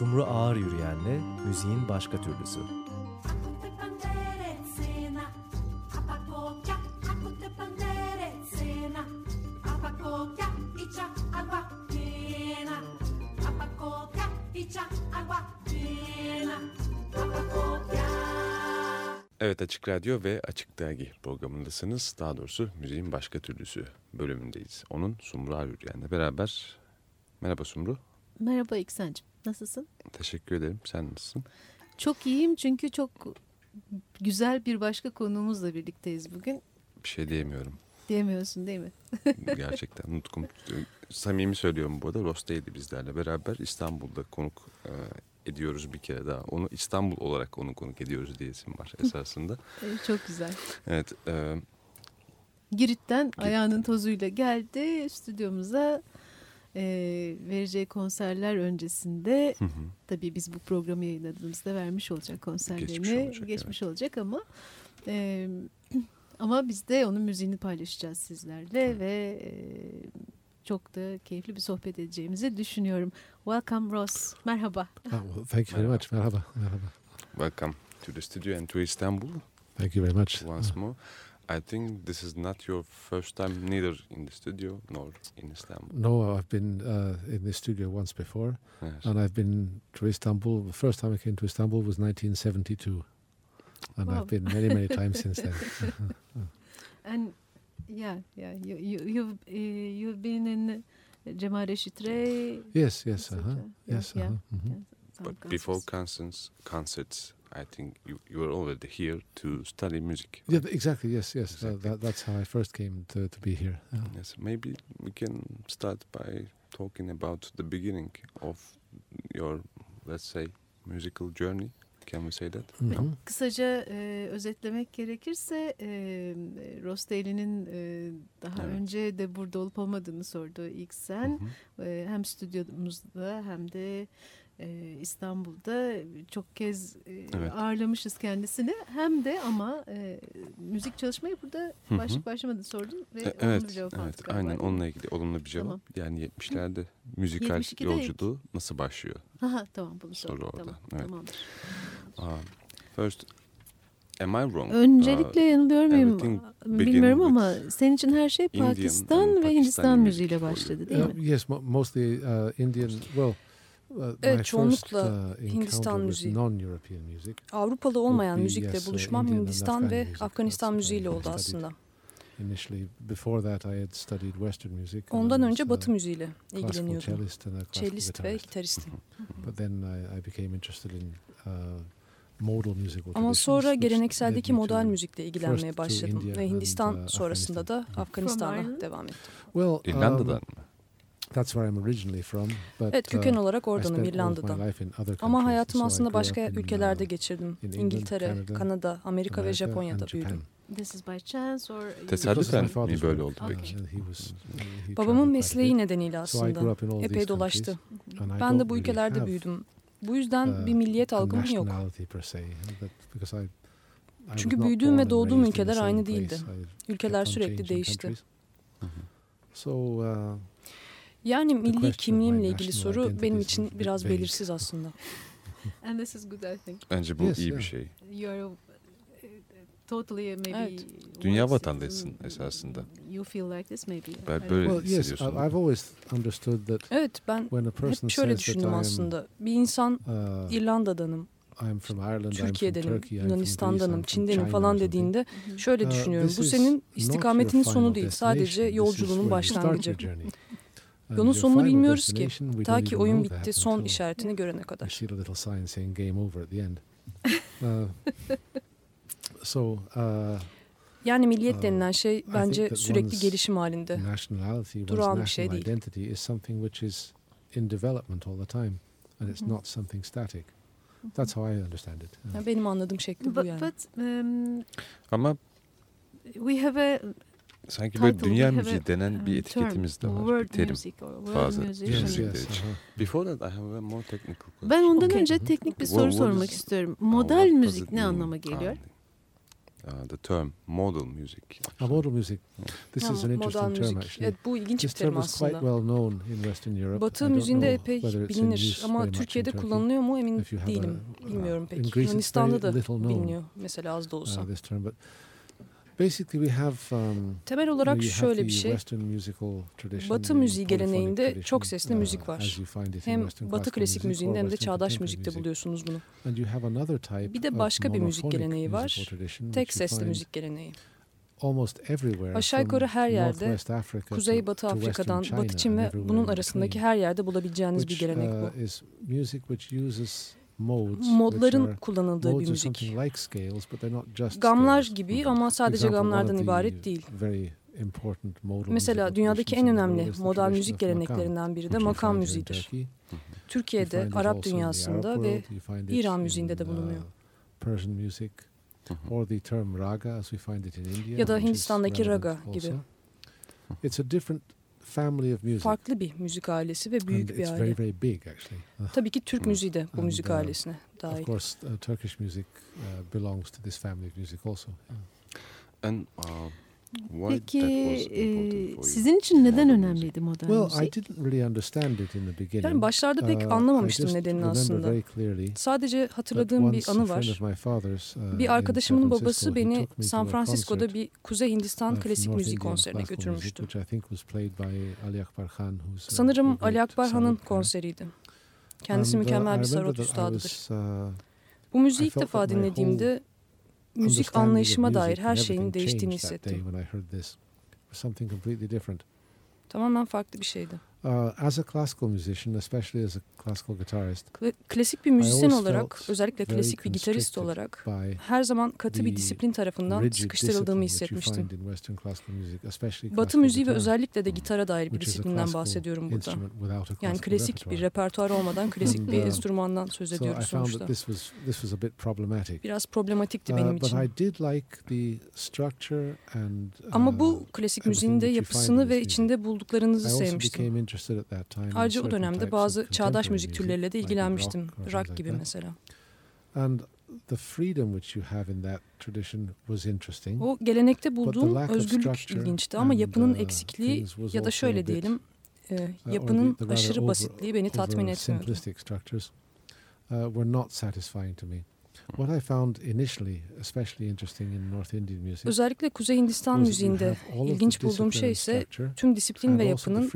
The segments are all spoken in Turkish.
Sumru Ağır Yürüyen'le müziğin başka türlüsü. Evet Açık Radyo ve Açık Dergi programındasınız. Daha doğrusu müziğin başka türlüsü bölümündeyiz. Onun Sumru Arüryen'le beraber. Merhaba Sumru. Merhaba İksen'cim. Nasılsın? Teşekkür ederim. Sen nasılsın? Çok iyiyim çünkü çok güzel bir başka konuğumuzla birlikteyiz bugün. Bir şey diyemiyorum. Diyemiyorsun değil mi? Gerçekten nutkum. Samimi söylüyorum bu arada. Rosta'ydı bizlerle beraber. İstanbul'da konuk e, ediyoruz bir kere daha. Onu İstanbul olarak onu konuk ediyoruz diyesim var esasında. Çok güzel. Evet. E, Girit'ten Girit. ayağının tozuyla geldi stüdyomuza e, vereceği konserler öncesinde hı hı. tabii biz bu programı yayınladığımızda vermiş olacak konserlerini geçmiş olacak, geçmiş evet. olacak ama e, ama biz de onun müziğini paylaşacağız sizlerle hı. ve e, çok da keyifli bir sohbet edeceğimizi düşünüyorum. Welcome Ross. Merhaba. Oh, thank you very much. Merhaba. Merhaba. Welcome to the studio and to Istanbul. Thank you very much. Once more. I think this is not your first time neither in the studio nor in Istanbul. No, I've been uh, in the studio once before. Yes. And I've been to Istanbul. The first time I came to Istanbul was 1972. And wow. I've been many, many times since then. and yeah, yeah. You, you, you've uh, you've been in Cemal Reşit Rey. Yes, yes, uh -huh. yes. Yeah. Uh -huh. Mm -hmm. But concerts. before concerts, concerts, I think you you were already here to study music. Yeah, exactly. Yes, yes. Exactly. Uh, that, that's how I first came to to be here. Yeah. Yes, maybe we can start by talking about the beginning of your, let's say, musical journey. Can we say that? Hı -hı. Kısaca e, özetlemek gerekirse e, Rostelli'nin e, daha evet. önce de burada olup olmadığını sordu ilk sen. Hı hı. E, hem stüdyomuzda hem de e, İstanbul'da çok kez e, evet. ağırlamışız kendisini. Hem de ama e, müzik çalışmayı burada başlık başlamadı sordun ve e, evet, bir cevap evet, Aynen galiba. onunla ilgili olumlu bir cevap. Tamam. Yani 70'lerde müzikal yolculuğu ilk. nasıl başlıyor? Aha, tamam bunu sordum. Soru orada. Tamam, evet. Tamamdır. Uh, first, am I wrong? Öncelikle uh, yanılıyor muyum bilmiyorum ama senin için her şey Pakistan ve Hindistan müziğiyle başladı değil mi? Uh, yes, mostly uh, Indian, well... Uh, evet çoğunlukla uh, Hindistan müziği. Avrupalı olmayan müzikle uh, buluşmam Hindistan ve Afganistan müziğiyle oldu aslında. Ondan önce Batı müziğiyle ilgileniyordum. Cellist ve gitaristim. Ama sonra gelenekseldeki modal müzikle ilgilenmeye başladım ve Hindistan sonrasında da Afganistan'a devam ettim. İrlanda'dan mı? That's where I'm originally from. But, evet köken uh, olarak oradanım İrlanda'dan. Ama hayatımı aslında başka ülkelerde uh, geçirdim. İngiltere, Kanada, Amerika ve Japonya'da büyüdüm. This is by chance or Tesadüfen mi böyle oldu peki? Babamın mesleği nedeniyle aslında. Epey dolaştı. Ben de bu ülkelerde büyüdüm. Bu yüzden uh, bir milliyet algım yok. Çünkü büyüdüğüm ve doğduğum ülkeler aynı değildi. Ülkeler sürekli değişti. So, yani milli kimliğimle ilgili soru benim için biraz belirsiz aslında. And this is good I think. Bence bu yes, iyi yeah. bir şey. You're uh, totally maybe evet. Dünya vatandaşısın esasında. You feel like this maybe. Ben böyle well, yes, I've always understood that Evet ben hep şöyle düşündüm aslında. Bir insan uh, İrlanda'danım. I'm from Ireland, Türkiye'denim, I'm from Turkey, Yunanistan'danım, Çin'denim falan dediğinde şöyle uh, düşünüyorum. Bu senin istikametinin sonu değil, sadece yolculuğunun başlangıcı. Yolun sonunu bilmiyoruz ki. Ta ki oyun bitti son işaretini görene kadar. Uh, uh, yani milliyet uh, denilen şey bence sürekli gelişim halinde. Durağan bir şey değil. That's how I understand it. Benim anladığım şekli bu yani. But, um, Ama we have a Sanki böyle dünya müziği denen bir etiketimiz de var. Bir terim. Fazla. Yes, yes. Before that I have a more technical question. Ben ondan okay. önce teknik bir soru sormak istiyorum. Modal müzik ne anlama geliyor? uh, the term modal music. Ah, modal music. This ha, is an interesting term actually. Evet, bu ilginç This bir terim aslında. Quite well known in Western Europe. Batı müziğinde epey bilinir ama Türkiye'de kullanılıyor mu emin değilim. Bilmiyorum pek. Yunanistan'da da biliniyor mesela az da olsa. Uh, this term, but Basically we have, um, Temel olarak şöyle bir şey. Batı müziği geleneğinde çok sesli müzik uh, var. Hem Batı klasik müziğinde hem de çağdaş müzikte buluyorsunuz bunu. Bir de başka bir müzik geleneği var. Tek sesli müzik geleneği. Aşağı yukarı her yerde, Kuzey Batı Afrika'dan Batı Çin ve bunun arasındaki her yerde bulabileceğiniz bir gelenek bu. Uh, modların kullanıldığı bir müzik. Gamlar gibi ama sadece gamlardan ibaret değil. Mesela dünyadaki en önemli modal müzik geleneklerinden biri de makam müziğidir. Türkiye'de, Arap dünyasında ve İran müziğinde de bulunuyor. Ya da Hindistan'daki raga gibi. It's a different family of music. Farklı bir müzik ailesi ve büyük And bir aile. Very, very big actually. Tabii ki Türk müziği de bu And, müzik uh, ailesine dahil. Of course, uh, Turkish music uh, belongs to this family of music also. Yeah. And uh, Peki e, sizin için neden önemliydi modern well, müzik? I didn't really understand it in the beginning. Yani başlarda pek uh, anlamamıştım nedenini aslında. Sadece hatırladığım bir anı var. Uh, bir arkadaşımın babası beni San Francisco'da bir Kuzey Hindistan uh, klasik müzik konserine götürmüştü. Sanırım Ali Akbar Han'ın konseriydi. Kendisi mükemmel bir sarot üstadıdır. Bu müziği ilk defa dinlediğimde müzik anlayışıma dair her şeyin değiştiğini hissettim. Tamamen farklı bir şeydi. Uh, as a classical musician, especially as a classical guitarist, klasik bir müzisyen olarak, özellikle klasik bir gitarist olarak her zaman katı bir disiplin tarafından sıkıştırıldığımı hissetmiştim. Batı müziği ve özellikle de gitara dair bir disiplinden bahsediyorum burada. Yani klasik bir repertuar olmadan klasik bir uh, enstrümandan söz ediyoruz sonuçta. Biraz problematikti benim uh, için. Ama bu klasik müziğin de yapısını ve içinde bulduklarınızı sevmiştim. Ayrıca o dönemde bazı çağdaş müzik türleriyle de ilgilenmiştim. Rock gibi mesela. And the freedom which you have in that tradition was interesting. O gelenekte bulduğum özgürlük ilginçti ama yapının uh, eksikliği ya da şöyle diyelim e, uh, yapının aşırı basitliği beni tatmin etmiyordu. Uh, were not satisfying to me. What I found initially especially interesting in North Indian music Özellikle Kuzey Hindistan müziğinde ilginç bulduğum şey ise tüm disiplin ve yapının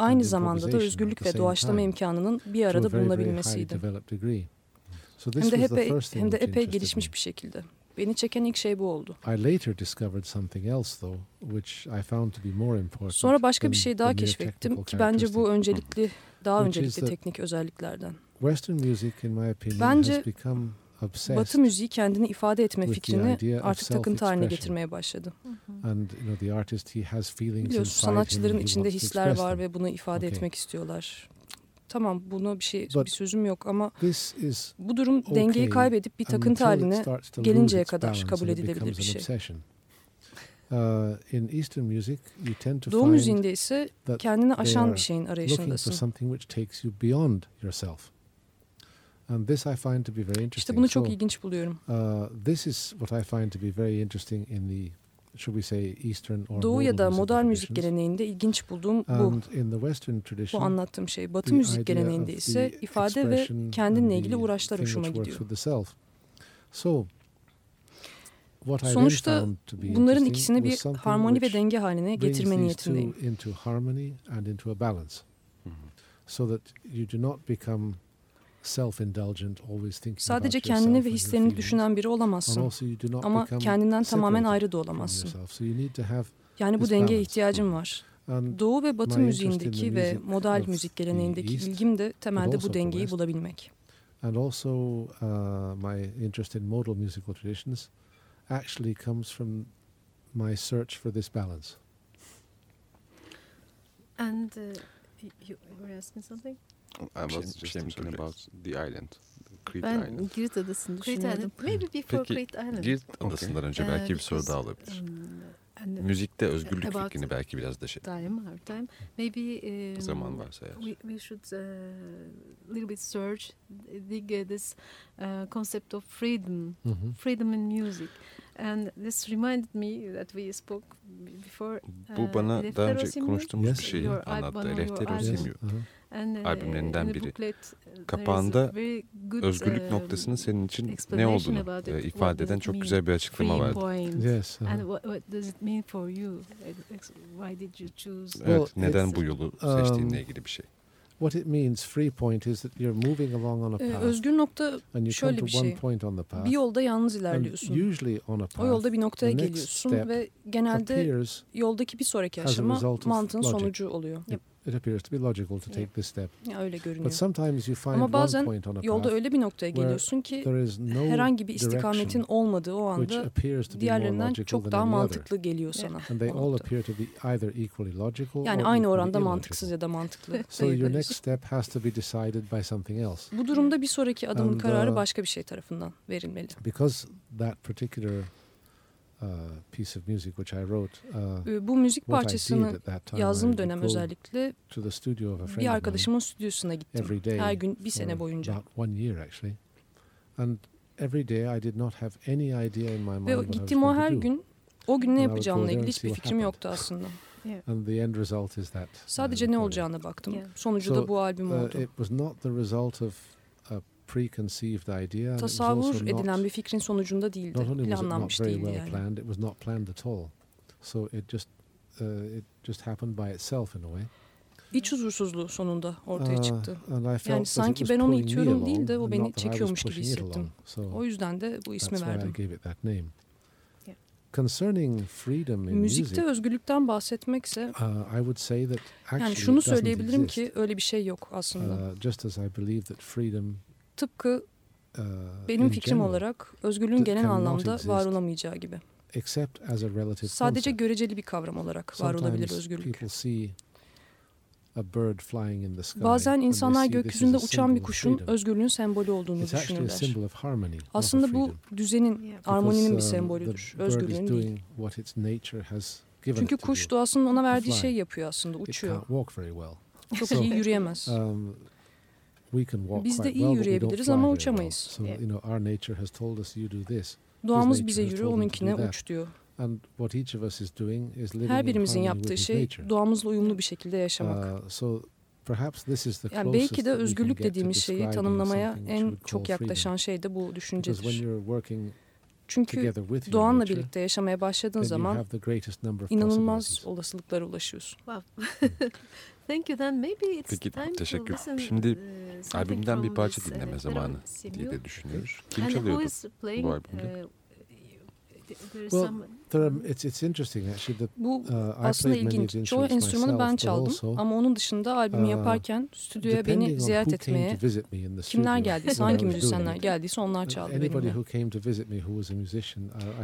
aynı zamanda da özgürlük ve doğaçlama imkanının bir arada bulunabilmesiydi. Hem de, epey, hem de epey gelişmiş bir şekilde. Beni çeken ilk şey bu oldu. Sonra başka bir şey daha keşfettim ki bence bu öncelikli, daha öncelikli teknik özelliklerden. Bence Batı müziği kendini ifade etme fikrini artık takıntı haline getirmeye başladı. Biliyorsun sanatçıların içinde hisler var ve bunu ifade okay. etmek istiyorlar. Tamam buna bir şey But bir sözüm yok ama bu durum okay dengeyi kaybedip bir takıntı haline gelinceye kadar kabul edilebilir bir şey. Uh, Doğu müziğinde ise kendini aşan bir şeyin arayışındasın. And this I find to be very interesting. İşte bunu çok so, ilginç buluyorum. Uh, this is what I find to be very interesting in the should we say Eastern or Doğu ya da modern müzik geleneğinde ilginç bulduğum bu. And in the Western tradition, bu anlattığım şey. Batı müzik geleneğinde ise ifade ve kendinle ilgili uğraşlar hoşuma gidiyor. So, Sonuçta bunların ikisini bir harmoni ve denge haline getirme niyetindeyim. So that you do not become Sadece kendini ve hislerini düşünen biri olamazsın. Ama kendinden tamamen ayrı da olamazsın. Yani bu dengeye ihtiyacım var. Doğu ve Batı müziğindeki ve modal müzik geleneğindeki ilgim de temelde bu dengeyi bulabilmek. And also uh, my interest in modal musical traditions actually comes from my search for this balance. And uh, you were asking something? I was just thinking about the island. Crete ben Island. Girit Adası'nı düşünüyordum. Maybe before Peki, Crete Island. Girit Adası'ndan önce belki bir soru daha olabilir. Um, Müzikte özgürlük fikrini belki biraz da şey. Time, our time. Maybe um, zaman varsa eğer. We, we should uh, little bit search dig uh, this uh, concept of freedom, mm -hmm. freedom in music. And this reminded me that we spoke before. Bu uh, bana daha önce konuştuğumuz yes. bir şeyi anlattı. Elefthero Simio. Uh, albümlerinden biri. Uh, Kapağında özgürlük uh, noktasının senin için ne olduğunu e, ifade eden çok güzel bir açıklama vardı. Yes. And what, what does it mean for you? Why did you choose? Evet, neden bu yolu seçtiğinle um, ilgili bir şey. What it means free point is that you're moving along on a path. Özgür nokta şöyle bir şey. Bir yolda yalnız ilerliyorsun. Usually on a path, o yolda bir noktaya geliyorsun ve genelde yoldaki bir sonraki aşama mantığın sonucu oluyor. Yep it appears to be logical to take this step. Öyle görünüyor. But sometimes you find Ama bazen one point on a yolda öyle bir noktaya geliyorsun ki no herhangi bir istikametin olmadığı o anda diğerlerinden çok daha mantıklı geliyor sana. And they all appear to be either equally logical yani aynı oranda mantıksız ya da mantıklı. so your next step has to be decided by something else. Bu durumda bir sonraki adımın And, kararı uh, başka bir şey tarafından verilmeli. Because that particular piece of music which I wrote. Uh, Bu müzik parçasını yazdığım dönem özellikle bir arkadaşımın stüdyosuna gittim. Her gün bir sene boyunca. About one year actually. And every day I did not have any idea in my mind Ve gittiğim o her gün o gün ne yapacağımla ilgili hiçbir fikrim yoktu aslında. And the end result is that. Sadece uh, ne olacağına baktım. Sonucu da bu albüm oldu. It was not the result of. Tasavvur edilen bir fikrin sonucunda değildi. Planlanmış değildi well yani. Planned, it was not planned at all. So it just uh, it just happened by itself in a way. İç huzursuzluğu sonunda ortaya uh, çıktı. Yani sanki ben onu itiyorum değil de o beni çekiyormuş gibi hissettim. So o yüzden de bu ismi verdim. Concerning freedom in Müzikte music, özgürlükten bahsetmekse uh, I would say that yani şunu söyleyebilirim ki öyle bir şey yok aslında. Uh, just as I believe that freedom Tıpkı uh, benim fikrim olarak özgürlüğün genel anlamda var olamayacağı gibi. Sadece göreceli bir kavram olarak var olabilir özgürlük. Bazen insanlar gökyüzünde uçan bir kuşun özgürlüğün sembolü olduğunu düşünürler. Aslında bu düzenin, armoninin bir um, sembolüdür, özgürlüğün değil. Çünkü kuş doğasının ona verdiği şey yapıyor aslında, uçuyor. Çok iyi yürüyemez. Biz de iyi yürüyebiliriz ama uçamayız. Doğamız bize yürü, onunkine uç diyor. Her birimizin yaptığı şey doğamızla uyumlu bir şekilde yaşamak. Uh, yani belki de özgürlük dediğimiz şeyi tanımlamaya en çok yaklaşan şey de bu düşüncedir. Çünkü doğanla birlikte yaşamaya başladığın zaman inanılmaz olasılıklara ulaşıyorsun. Thank you then maybe it's Peki, time teşekkür. to Şimdi uh, albümden bir parça dinleme zamanı diye de düşünüyoruz. Kim çalıyordu bu albümde? Uh, well, there are, it's, it's interesting actually that, Bu uh, aslında ilginç. Çoğu enstrümanı ben çaldım ama onun dışında albümü uh, yaparken stüdyoya beni ziyaret etmeye kimler geldiyse, hangi müzisyenler geldiyse onlar çaldı benimle.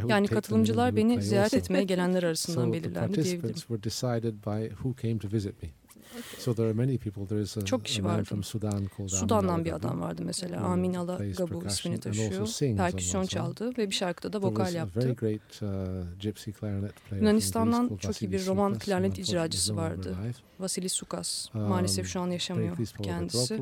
Yani katılımcılar beni ziyaret etmeye gelenler arasından belirlendi diyebilirim. So there are many people. There is a, Çok kişi vardı. From Sudan Sudan'dan bir adam vardı mesela. Amin Ala Gabu ismini taşıyor. Perküsyon çaldı ve bir şarkıda da vokal yaptı. Uh, Yunanistan'dan çok iyi bir roman klarnet icracısı vardı. Vasilis Sukas. Um, Maalesef şu an yaşamıyor kendisi.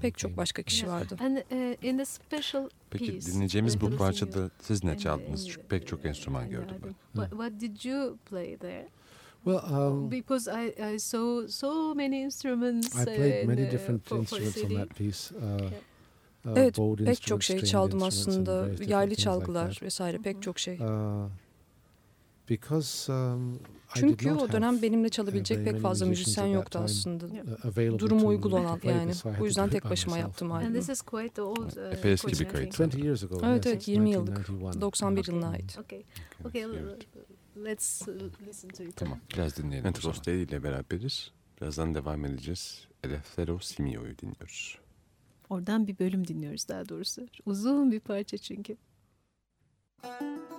Pek çok başka kişi vardı. Uh, Peki dinleyeceğimiz bu parçada siz ne çaldınız? Çünkü pek çok enstrüman gördüm ben. What did you play there? Well, um, because I, I saw so many instruments. I played many uh, different for, instruments for on that piece. Uh, uh, evet, pek çok şey çaldım aslında. Yaylı çalgılar like vesaire pek çok şey. Uh, because um, Çünkü o dönem benimle çalabilecek pek fazla müzisyen yoktu aslında. Uh, Durumu uygun olan yani. Bu yüzden tek başıma yaptım albümü. Epey eski bir kayıt. Evet evet 20 yıllık. 91 yılına ait. Okay. Okay. Let's uh, listen to it. Tamam biraz dinleyelim. Entros ile beraberiz. Birazdan devam edeceğiz. Elefthero Simio'yu dinliyoruz. Oradan bir bölüm dinliyoruz daha doğrusu. Uzun bir parça çünkü. Müzik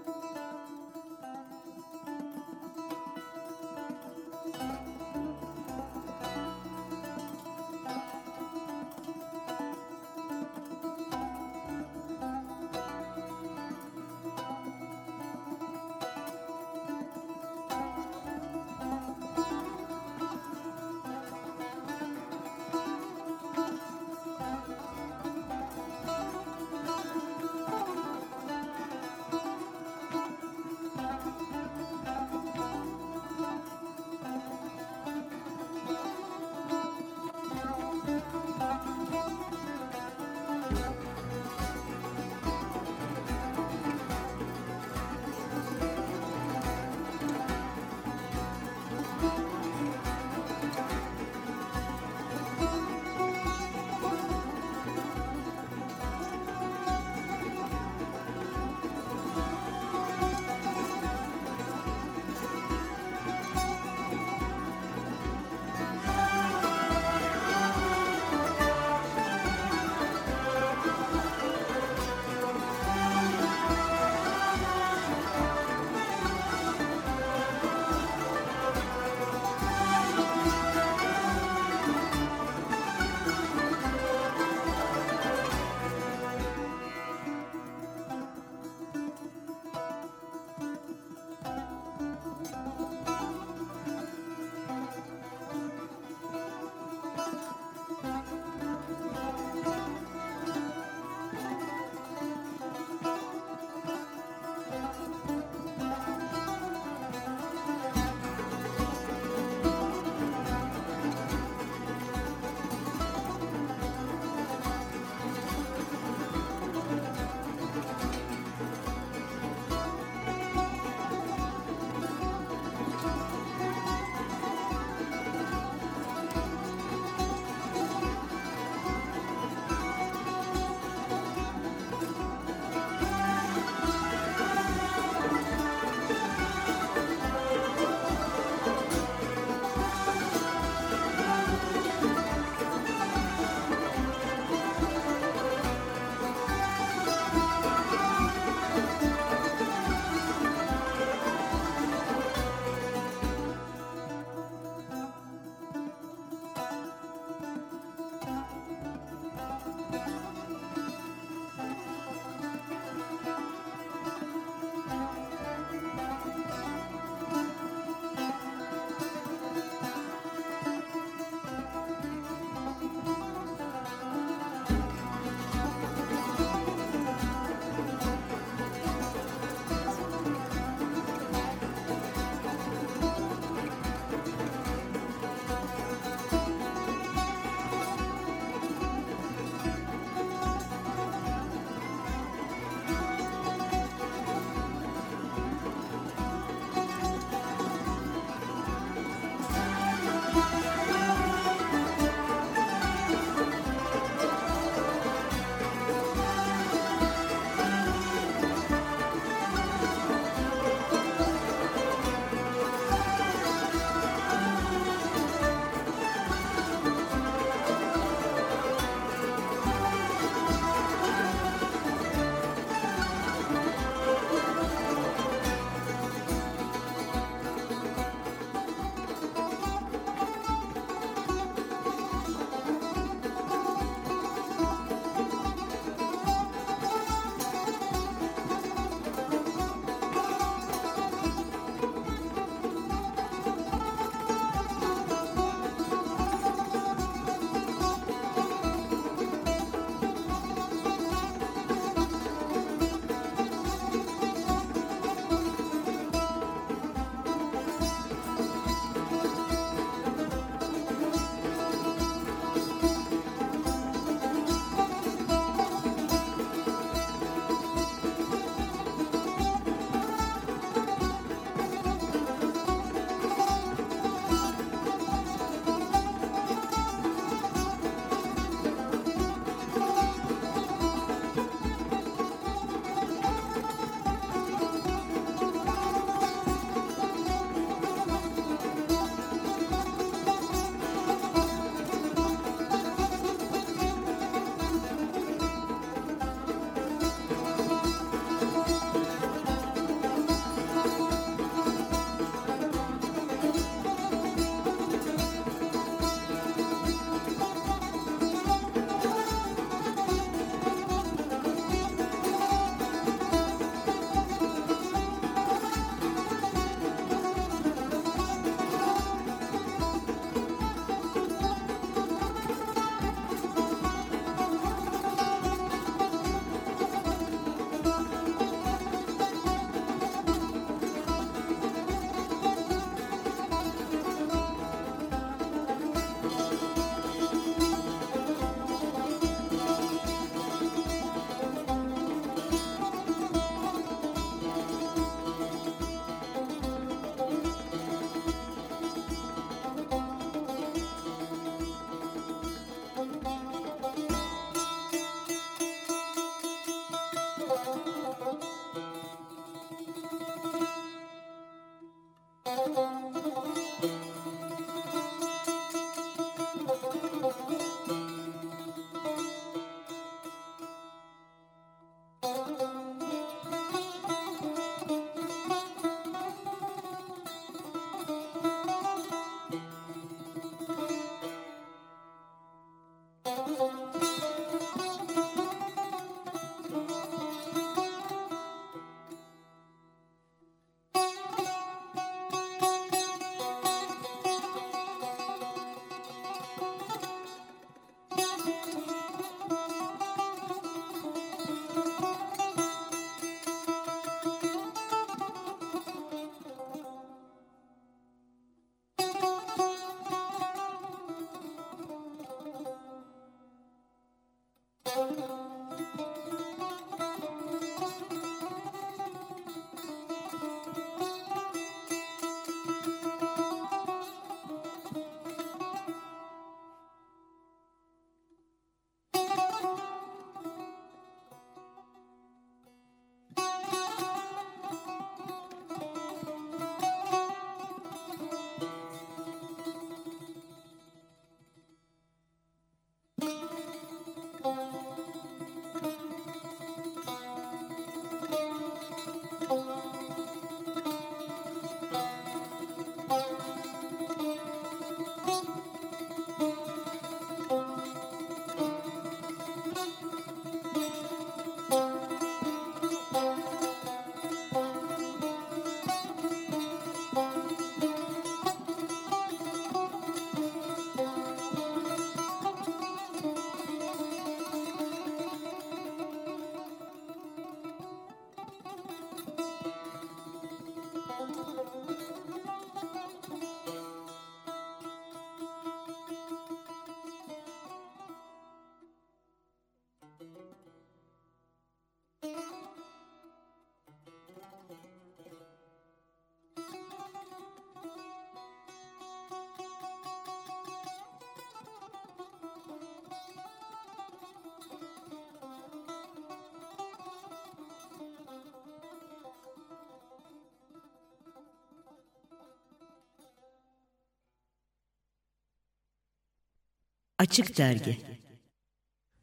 Açık Dergi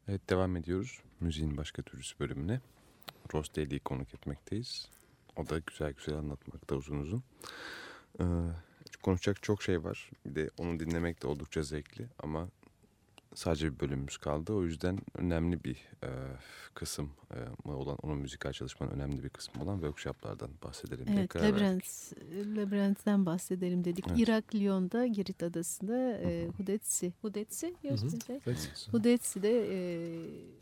Evet devam ediyoruz müziğin başka türlüsü bölümüne. Ross Daly'i konuk etmekteyiz. O da güzel güzel anlatmakta uzun uzun. Ee, konuşacak çok şey var. Bir de onu dinlemek de oldukça zevkli ama sadece bir bölümümüz kaldı. O yüzden önemli bir e, kısım e, olan, onun müzikal çalışmanın önemli bir kısmı olan workshoplardan bahsedelim. Evet, Labirent, Labirent'ten bahsedelim dedik. Evet. Irak Lyon'da, Girit Adası'nda e, Hudetsi. Hudetsi? Hudetsi'de e,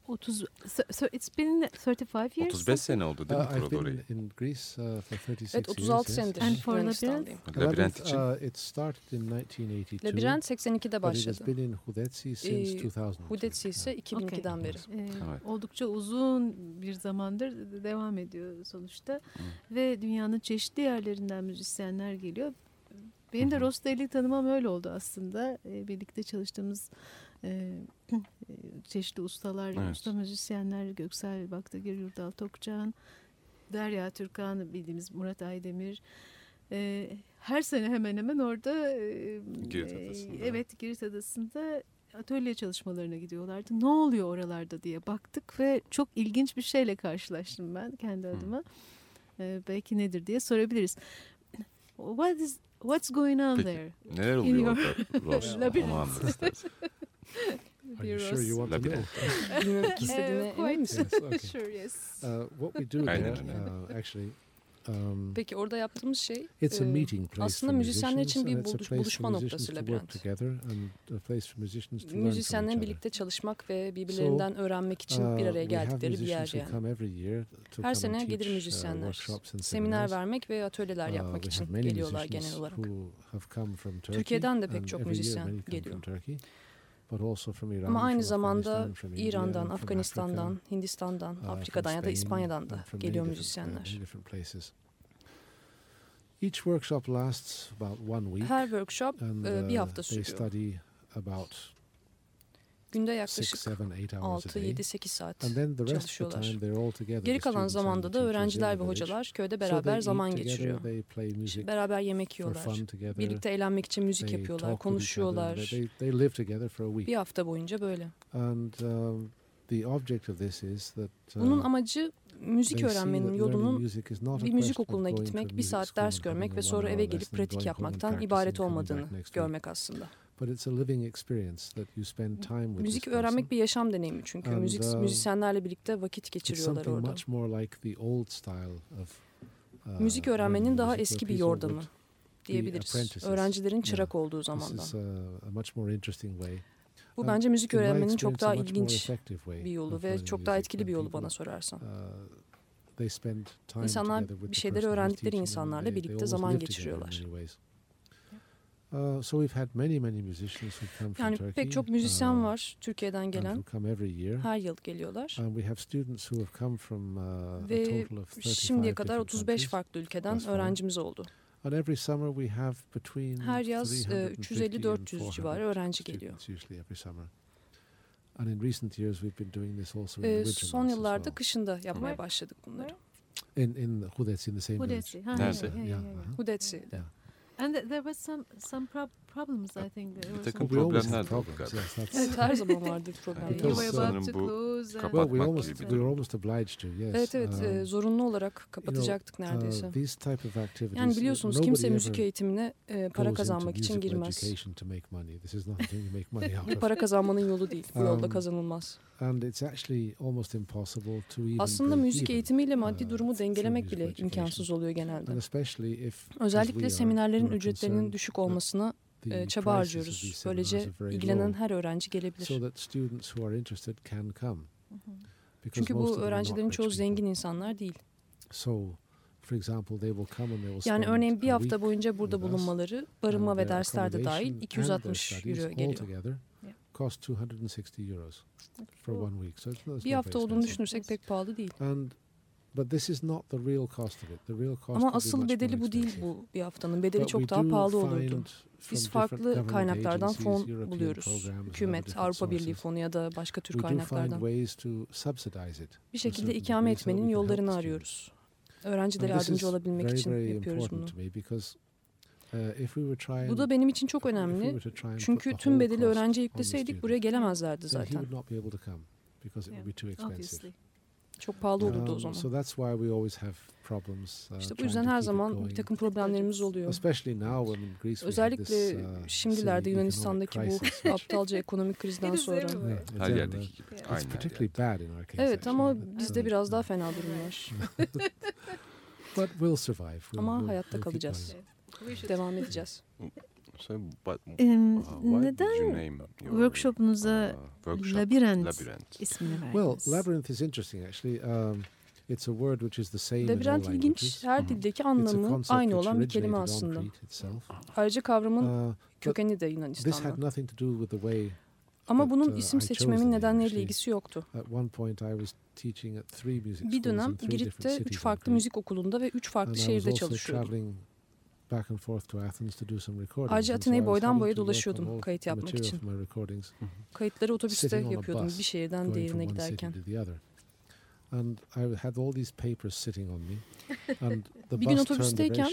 30, so it's been 35 years. 35 sene oldu değil mi uh, I've been in Greece uh, for 36 evet, 36 senedir. And for Labirent? Labirent için. Uh, it started in 1982. Labirent 82'de başladı. But it has been in Hudetsi since ee, 2002. Hudetsi ise 2002'den beri. Ee, evet. Oldukça uzun bir zamandır devam ediyor sonuçta. Hı. Ve dünyanın çeşitli yerlerinden müzisyenler geliyor. Benim de Ross Daly'i tanımam öyle oldu aslında. Ee, birlikte çalıştığımız e, çeşitli ustalar, evet. usta müzisyenler, Göksel Baktagir, Yurdal Tokcan, Derya Türkan, bildiğimiz Murat Aydemir. E, her sene hemen hemen orada e, Girit Adası'nda. evet Girit Adası'nda atölye çalışmalarına gidiyorlardı. Ne oluyor oralarda diye baktık ve çok ilginç bir şeyle karşılaştım ben kendi adıma. Ee, belki nedir diye sorabiliriz. What is what's going on Peki, there? Neler oluyor orada Ross? Are you sure you want to know? Bilmek istediğine emin misin? Yes, okay. Sure, yes. Uh, what we do there, uh, actually, Um, Peki orada yaptığımız şey it's a meeting place aslında müzisyenler için bir buluş, buluşma noktası labirent. Müzisyenlerin birlikte çalışmak ve birbirlerinden öğrenmek için bir uh, araya geldikleri bir yer yani. Her sene gelir müzisyenler. Seminer vermek ve atölyeler yapmak için geliyorlar genel olarak. Türkiye'den de pek çok müzisyen geliyor. Ama aynı zamanda İran'dan, Afganistan'dan, Hindistan'dan, Afrika'dan ya da İspanya'dan da geliyor müzisyenler. Each workshop lasts about one week. Her workshop and, bir hafta sürüyor. They study about Günde yaklaşık 6-7-8 saat çalışıyorlar. Geri kalan zamanda da öğrenciler ve hocalar köyde beraber zaman geçiriyor. Beraber yemek yiyorlar. Birlikte eğlenmek için müzik yapıyorlar, konuşuyorlar. Bir hafta boyunca böyle. Um, Bunun uh, amacı müzik öğrenmenin yolunun bir müzik okuluna gitmek, bir saat ders görmek ve sonra eve gelip pratik yapmaktan ibaret olmadığını görmek aslında. Müzik öğrenmek bir yaşam deneyimi çünkü. And, Müzik uh, müzisyenlerle birlikte vakit geçiriyorlar orada. uh, Müzik öğrenmenin daha eski bir yordamı diyebiliriz. Öğrencilerin çırak yeah. olduğu zamandan. Bu bence müzik öğrenmenin çok daha ilginç bir yolu ve çok daha etkili bir yolu bana sorarsan. Uh, İnsanlar bir şeyleri öğrendikleri insanlarla birlikte zaman geçiriyorlar. Uh, so we've had many many musicians who come from yani Turkey. pek çok müzisyen uh, var Türkiye'den gelen. Come every year. Her yıl geliyorlar. And we have students who have come from uh, Ve a total of 35 şimdiye kadar 35 farklı ülkeden öğrencimiz oldu. And every summer we have between Her yaz 350-400 civarı öğrenci geliyor. Usually every summer. And in recent years we've been doing this also in the winter Son yıllarda well. kışında yapmaya başladık bunları. In in Hudetsi in the same Hudetsi. village. Nerede? Yeah, Hudetsi. Yeah. And there was some some prob problems I think. Bir takım problemler de oldu Evet her zaman vardı problemler. You were about to close. Well, we almost, we were almost obliged to, yes. Evet evet um, zorunlu olarak kapatacaktık you know, neredeyse. Uh, these type of activities, yani biliyorsunuz kimse müzik eğitimine e, para kazanmak için girmez. Bu para kazanmanın yolu değil. Bu yolda um, kazanılmaz. And it's actually almost impossible to even Aslında müzik eğitimiyle maddi uh, durumu dengelemek bile imkansız oluyor genelde. Özellikle seminerlerin ücretlerinin düşük olmasına e, çaba harcıyoruz. Böylece ilgilenen her öğrenci gelebilir. Çünkü bu öğrencilerin çoğu zengin insanlar değil. Yani örneğin bir hafta boyunca burada bulunmaları, barınma ve dersler de dahil 260 euro geliyor. Bir hafta olduğunu düşünürsek pek pahalı değil. But this is not the real cost of it. The real cost Ama asıl bedeli bu değil bu bir haftanın. Bedeli But çok daha pahalı olurdu. Biz farklı kaynaklardan fon buluyoruz. Hükümet, Avrupa Birliği fonu ya da başka tür kaynaklardan. Bir şekilde ikame etmenin yollarını arıyoruz. Öğrencilere yardımcı olabilmek için yapıyoruz bunu. Bu da benim için çok önemli. Çünkü tüm bedeli öğrenciye yükleseydik buraya gelemezlerdi zaten. Çok pahalı olurdu o zaman. İşte bu yüzden her zaman bir takım problemlerimiz oluyor. Özellikle uh, şimdilerde Yunanistan'daki bu aptalca ekonomik krizden sonra. Her yerdeki gibi. Aynen. Evet ama bizde biraz daha fena durumlar. Ama hayatta kalacağız. Devam edeceğiz. So, but, um, neden workshopunuza uh, workshop, labirent, labirent ismini verdiniz? Well, labyrinth is interesting actually. Um, It's a word which is the same Labirent ilginç, her dildeki anlamı aynı olan bir kelime aslında. Ayrıca kavramın uh, kökeni de Yunanistan'da. Ama bunun uh, isim seçmemin nedenleriyle ilgisi yoktu. Bir dönem Girit'te üç farklı müzik okulunda ve üç farklı şehirde çalışıyordum. Ayrıca Atina'yı boydan boya dolaşıyordum kayıt yapmak için. Kayıtları otobüste yapıyordum bir şehirden diğerine giderken. And I had all these papers sitting on me. And the bir gün otobüsteyken,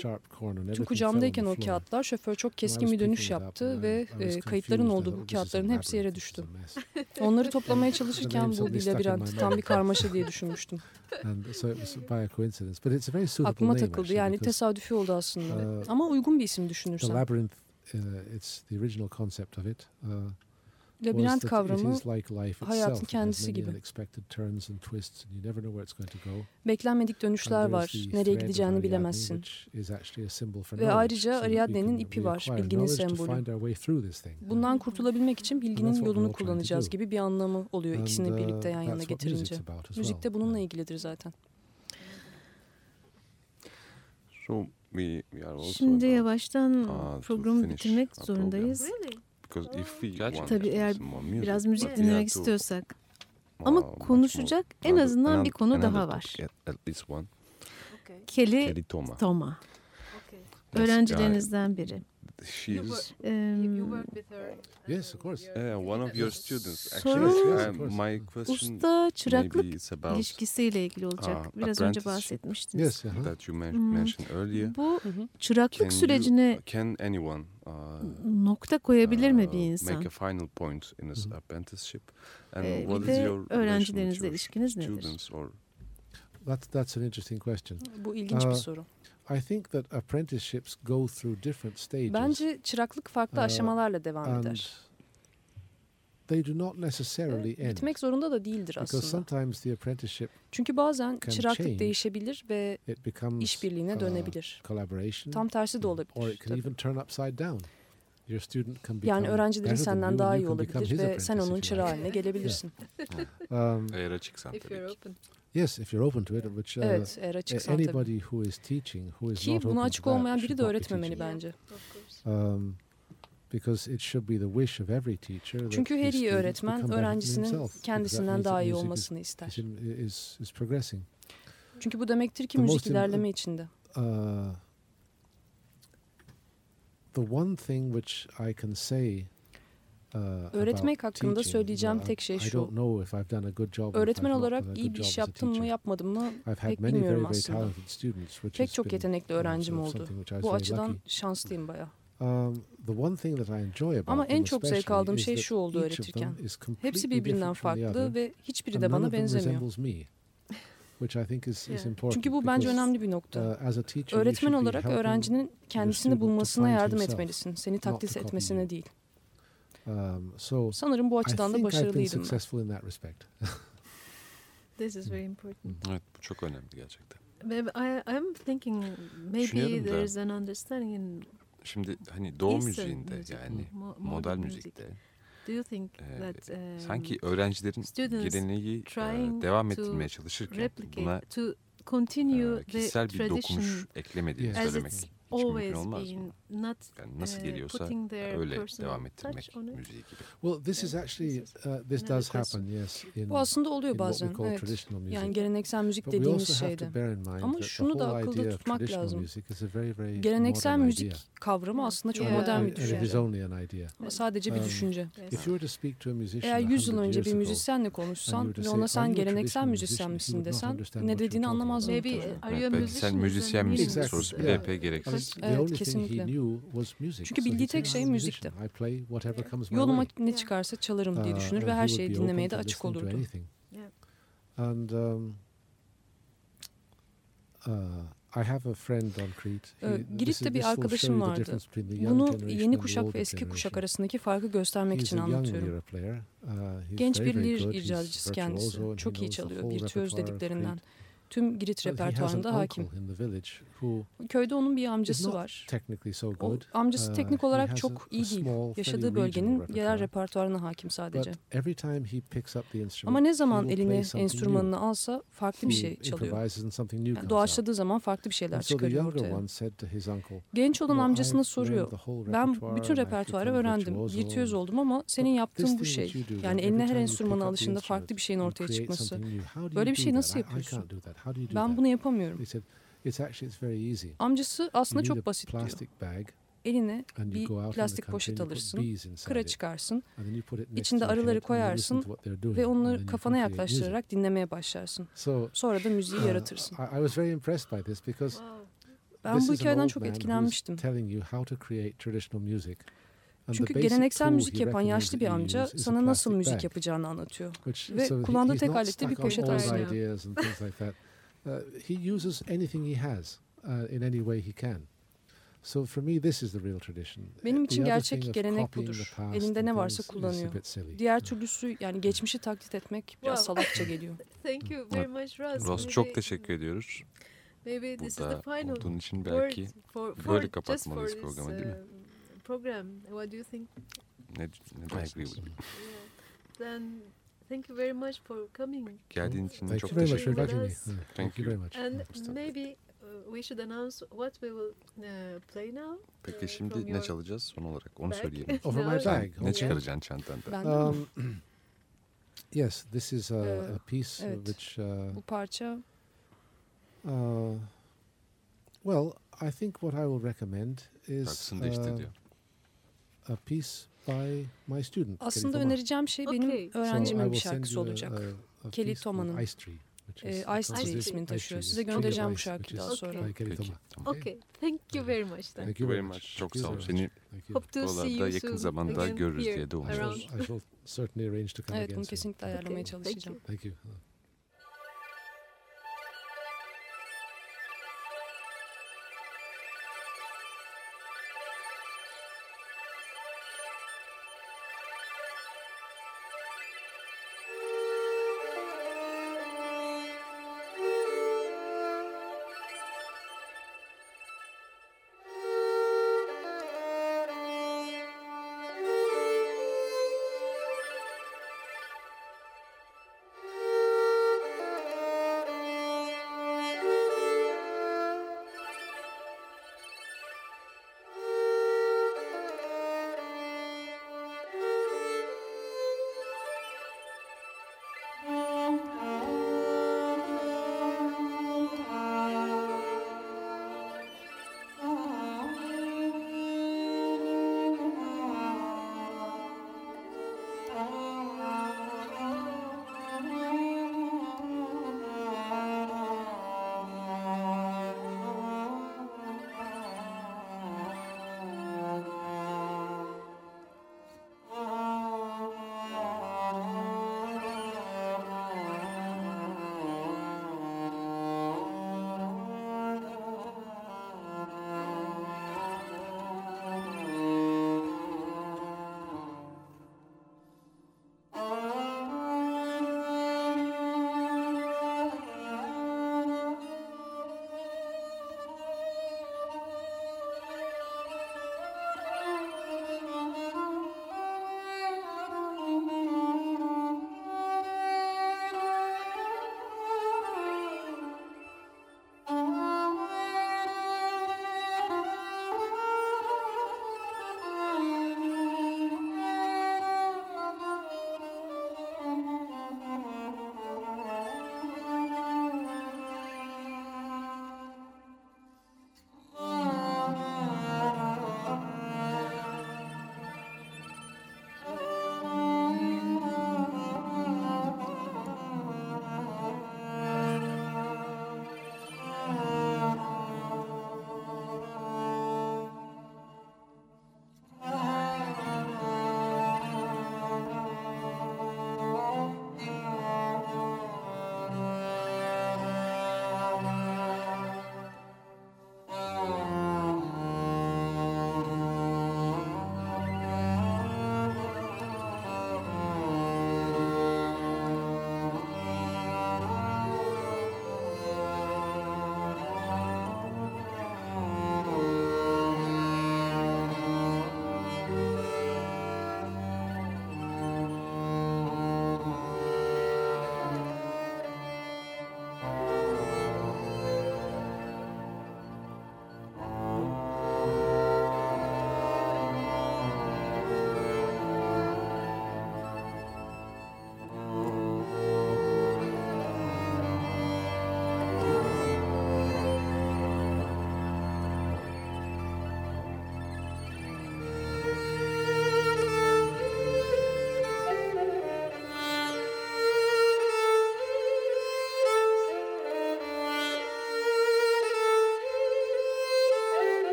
çok kucağımdayken o kağıtlar, şoför çok keskin bir dönüş yaptı ve e, kayıtların olduğu bu kağıtların hepsi yere düştü. Onları toplamaya çalışırken bu bir labirent, tam bir karmaşa diye düşünmüştüm. Aklıma takıldı yani tesadüfi oldu aslında. Uh, Ama uygun bir isim düşünürsem. Labyrinth, uh, it's the original concept of it. Uh, Labirent kavramı hayatın kendisi gibi. Beklenmedik dönüşler var. Nereye gideceğini bilemezsin. Ve ayrıca Ariadne'nin ipi var. Bilginin sembolü. Bundan kurtulabilmek için bilginin yolunu kullanacağız gibi bir anlamı oluyor ikisini uh, birlikte yan yana getirince. Müzik de bununla ilgilidir zaten. Şimdi yavaştan programı bitirmek zorundayız. Tabii eğer biraz müzik dinlemek istiyorsak. Ama konuşacak en azından bir konu daha var. Kelly Toma. Öğrencilerinizden biri. She's. Um, yes, of course. Yeah, one of your students. Actually, Sorun my question usta çıraklık ilişkisiyle ilgili olacak. Uh, Biraz önce bahsetmiştiniz. Yes, uh -huh. that you mentioned hmm. earlier. Bu çıraklık can sürecine you, can anyone, uh, nokta koyabilir mi bir insan? Make a final point in his apprenticeship. And ee, what is your öğrencilerinizle ilişkiniz nedir? Or, That, that's an interesting question. Bu ilginç uh, bir soru. I think that apprenticeships go through different stages. Bence çıraklık farklı uh, aşamalarla devam eder. They do not necessarily end. Bitmek zorunda da değildir aslında. Because sometimes the apprenticeship Çünkü bazen çıraklık değişebilir ve işbirliğine uh, dönebilir. Collaboration. Tam tersi de olabilir. Or it can even turn upside down. Your student can become yani öğrencilerin senden daha iyi olabilir ve sen onun çırağı haline gelebilirsin. um, Eğer açıksan tabii ki. Yes, if you're open to it, which uh, evet, eğer açıksan anybody who is teaching, who is Ki not buna açık olmayan biri de öğretmemeli bence. Um, Çünkü her iyi öğretmen öğrencisinin kendisinden daha iyi olmasını ister. Is, is progressing. Çünkü bu demektir ki müzik ilerleme içinde. Uh, the one thing which I can say Uh, Öğretmek hakkında söyleyeceğim tek şey şu. Öğretmen olarak iyi bir iş yaptım mı yapmadım mı pek bilmiyorum aslında. Pek çok yetenekli öğrencim oldu. Bu açıdan şanslıyım baya. Um, Ama en çok zevk aldığım şey şu oldu öğretirken. Hepsi birbirinden farklı ve hiçbiri de bana benzemiyor. Çünkü bu bence önemli bir nokta. Uh, Öğretmen olarak öğrencinin kendisini bulmasına yardım etmelisin. Seni taklit etmesine değil. Um, so Sanırım bu açıdan da başarılıydım ben. This is very important. Evet, bu çok önemli gerçekten. I, I'm thinking maybe there's an understanding in Şimdi hani doğu müziğinde music, yani mo model müzikte Do you think that, um, sanki öğrencilerin geleneği devam ettirmeye çalışırken buna to continue e, kişisel bir dokunuş eklemediğini söylemek mümkün olmaz mı? Not, yani nasıl uh, geliyorsa öyle devam ettirmek müziği gibi. Well, this is actually uh, this does happen, yes. In, Bu aslında oluyor bazen. Evet. Yani geleneksel müzik dediğimiz şeyde. Ama şunu da akılda tutmak lazım. Geleneksel müzik kavramı aslında çok modern bir düşünce. Ama sadece bir um, düşünce. Eğer 100 yıl önce bir müzisyenle konuşsan ve ona sen geleneksel müzisyen misin desen ne dediğini anlamaz muhtemelen. Belki sen müzisyen misin sorusu bile epey gereksiz Evet, kesinlikle. Çünkü bildiği tek şey müzikti. Yoluma ne çıkarsa çalarım diye uh, düşünür ve her şeyi dinlemeye de açık olurdu. And um, uh, I have a friend on Crete. He, Girit'te bir arkadaşım vardı. Bunu yeni kuşak ve eski kuşak arasındaki farkı göstermek için anlatıyorum. Uh, Genç bir lir icracısı kendisi. Çok iyi çalıyor. Virtüöz dediklerinden tüm Girit repertuarında hakim. Köyde onun bir amcası var. O amcası uh, teknik olarak çok iyi değil. Yaşadığı bölgenin yerel repertuarına hakim sadece. Ama ne zaman eline enstrümanını alsa farklı bir şey çalıyor. Yani doğaçladığı zaman farklı bir şeyler çıkarıyor ortaya. Genç olan amcasına soruyor. Ben bütün repertuarı öğrendim. Virtüöz oldum ama senin yaptığın bu şey. Yani eline her enstrümanı alışında farklı bir şeyin ortaya çıkması. Böyle bir şey nasıl yapıyorsun? Ben bunu yapamıyorum. Amcası aslında çok basit diyor. Eline bir plastik poşet alırsın, kıra çıkarsın, içinde arıları koyarsın ve onları kafana yaklaştırarak dinlemeye başlarsın. Sonra da müziği uh, yaratırsın. Ben bu hikayeden çok etkilenmiştim. Çünkü geleneksel müzik yapan yaşlı bir amca sana nasıl müzik yapacağını anlatıyor. Ve kullandığı tek alette bir poşet aslında. Uh, he uses anything he has uh, in any way he can. So for me this is the real tradition. Benim için gerçek gelenek budur. Elinde ne varsa kullanıyor. Diğer türlüsü yani geçmişi taklit etmek biraz salakça geliyor. Thank you very much Ross. Ross çok teşekkür ediyoruz. Maybe this Burada is the final olduğun için belki for, for, böyle kapatmalıyız programı değil mi? Uh, program. What do you think? Ne, ne I agree with you. Then Thank you very much for coming. Geldiğin için Thank çok you very much for inviting me. Thank, Thank you very much. And maybe uh, we should announce what we will uh, play now. Peki uh, şimdi ne çalacağız son olarak onu söyleyelim. Over my bag. Ne çıkaracaksın çantandan? Um, yes, this is a, a piece evet, which. Uh, bu parça. Uh, well, I think what I will recommend is uh, a piece by my student. Aslında önereceğim şey benim okay. öğrencimin so bir şarkısı olacak. A, a Kelly Toma'nın. Ice Tree. E, Ice Tree ismini taşıyor. Size göndereceğim bu şarkıyı daha sonra. Okay. okay. Thank you very much. Thank you very much. Çok sağ ol. Seni buralarda yakın zamanda görürüz diye de umuyoruz. Evet bunu kesinlikle ayarlamaya çalışacağım. Thank you.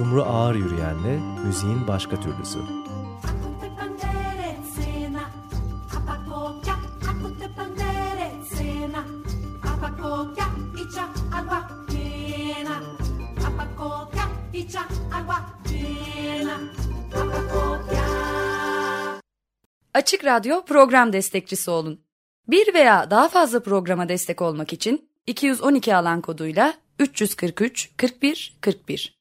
Sumru Ağır Yürüyen'le müziğin başka türlüsü. Açık Radyo program destekçisi olun. Bir veya daha fazla programa destek olmak için 212 alan koduyla 343 41 41